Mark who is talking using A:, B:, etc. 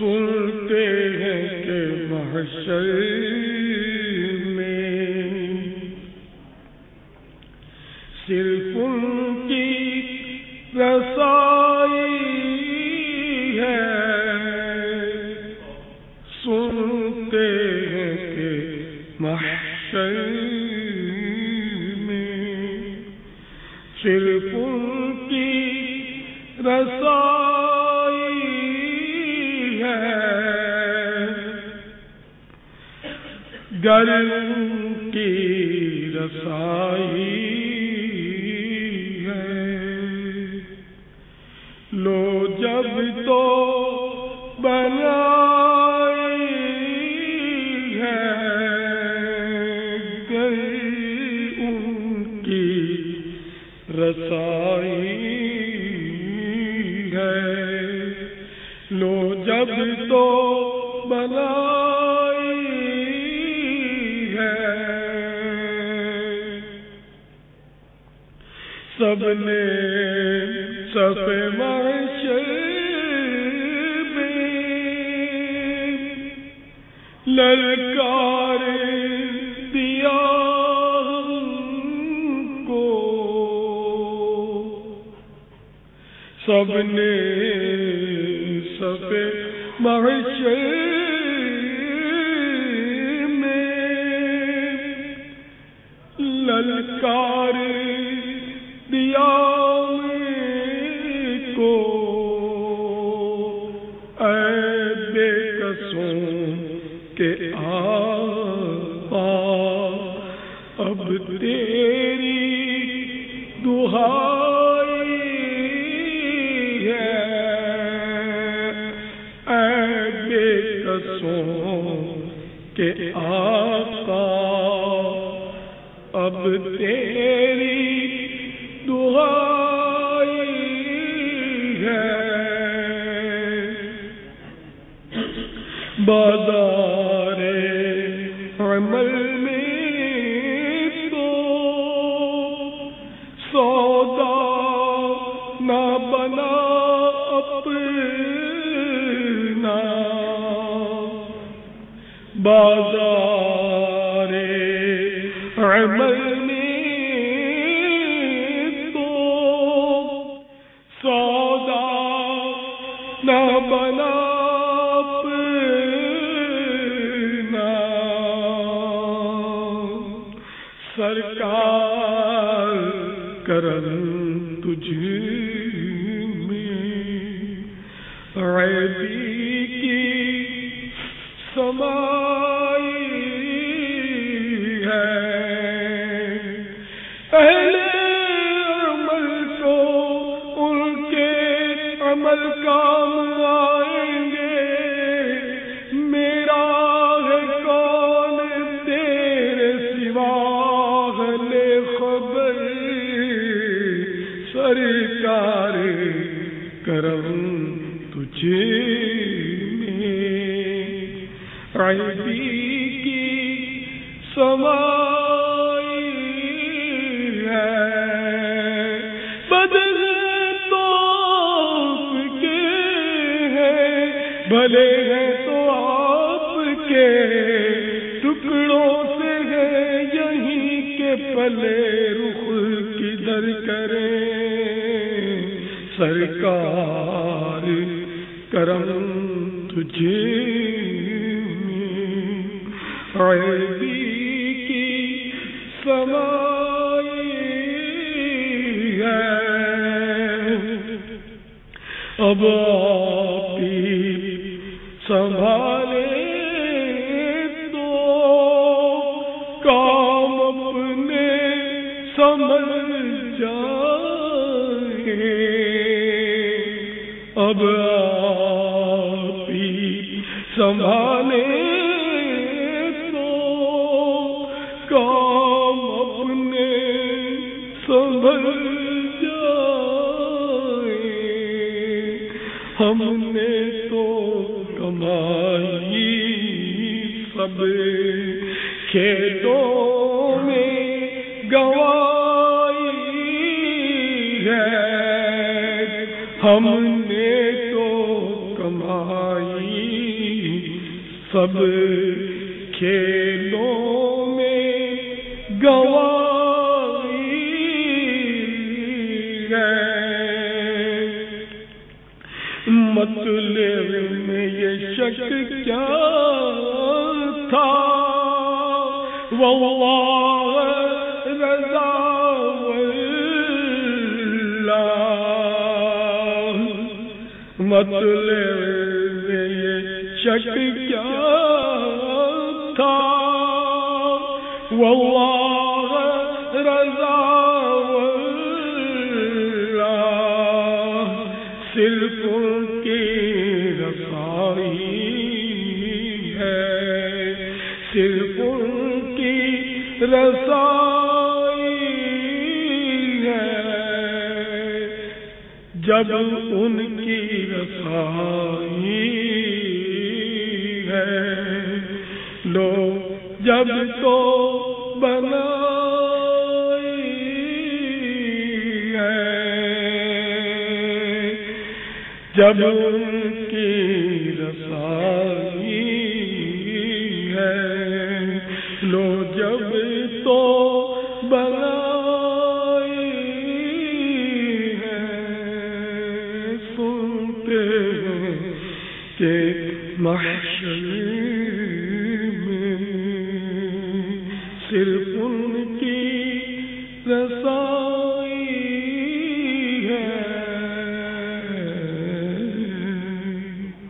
A: سنتے ہیں کہ محشر میں صرف ان کی رسائی ہے۔ سنتے ہیں کہ محشر میں صرف ان کی رسائی گر کی رسائی سب نے سب معاشر میں للکار دیا کو۔ سب نے سب معاشر میں للکار کو۔ اے بے قسم کے آقا، اب تیری دہائی ہے۔ اے بے قسم کے آقا، اب تیری دعائی بازار عمل میں تو سودا نہ بنا اپنا۔ بازار عمل میں تو سودا نہ بنا۔ عیبی کی سمائی ہے۔ پہلے عمل کو ان کے عمل کام آئیں گے۔ میرا ہے کون تیرے سوا؟ لے خبر سرکار کرم تجھے میں عیبی کی سمائی ہے بدل تو آپ کے ہیں بھلے ہیں تو آپ کے ٹکڑوں سے ہے یہیں کے پلے رخ کدھر کریں سرکار کرم تجھے عیبی کی سمائی ہے۔ اب آپ سنبھالے تو کام اپنے سمجھ جائیں اب آپ سنبھالے تو کام اپنے سنبھل جائیں ہم نے تو کمائی سب کھیتوں میں گوائی ہے۔ ہم نے سب کھیلوں میں گواہی ہے۔ مطلب میں یہ شک کیا تھا؟ واللہ رضا واللہ۔ مطلب میں یہ شک کیا تھا؟ واللہ رضا واللہ، صرف ان کی رسائی ہے۔ صرف ان کی رسائی ہے۔ جب ان کی رسائی ہے لو جب تو بنا ہے۔ جب ان کی رسائی ہے۔ لو جب تو بنائی صرف ان